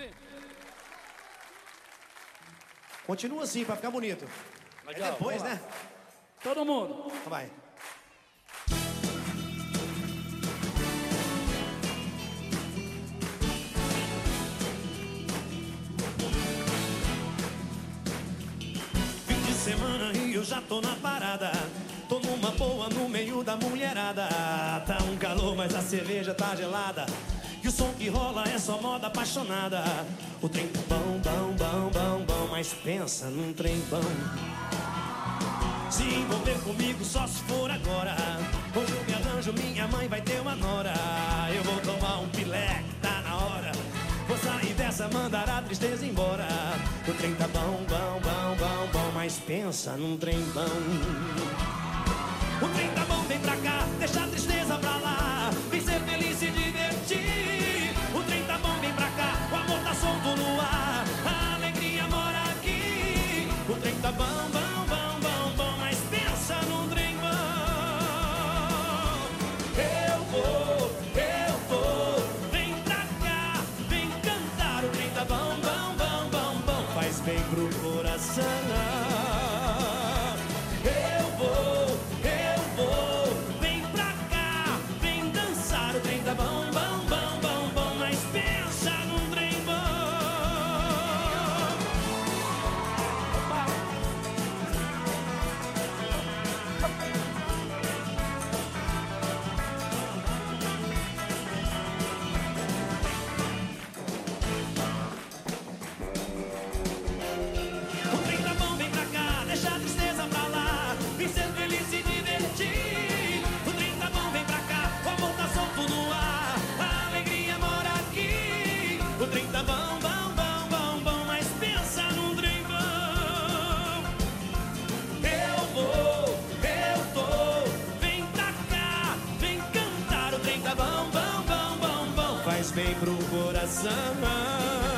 Sim. Continua assim, pra ficar bonito. Legal, é depois, né? Todo mundo. Vai. Fim de semana e eu já tô na parada. Boa no meio da mulherada. Tá um calor, mas a cerveja tá gelada. E o som que rola é só moda apaixonada. O trem bom, bom, bom, bom, bom. Mas pensa num trem bom. Se envolver comigo só se for agora. Hoje eu me arranjo, minha mãe vai ter uma nora. Eu vou tomar um pilé, tá na hora. Vou sair dessa, mandar a tristeza embora. O trem tá bom, bom, bom, bom, bom. Mas pensa num trem bom. O trem tá bom, vem pra cá, deixa a tristeza pra lá. Vem ser feliz, se divertir. O trem tá bom, vem pra cá, o amor tá solto no ar. A alegria mora aqui. O trem tá bom, bom, bom, bom, bom. Mas pensa num trem bom. Eu vou, eu vou. Vem pra cá, vem cantar. O trem tá bom, bom, bom, bom, bom. Faz bem pro coração. Faz bem pro coração.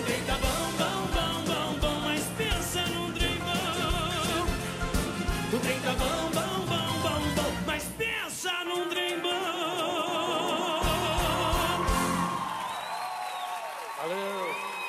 O trem tá bom, bom, bom, bom, bom, mas pensa num trem bom. O trem tá bom, bom, bom, bom, bom, mas pensa num trem bom. Valeu.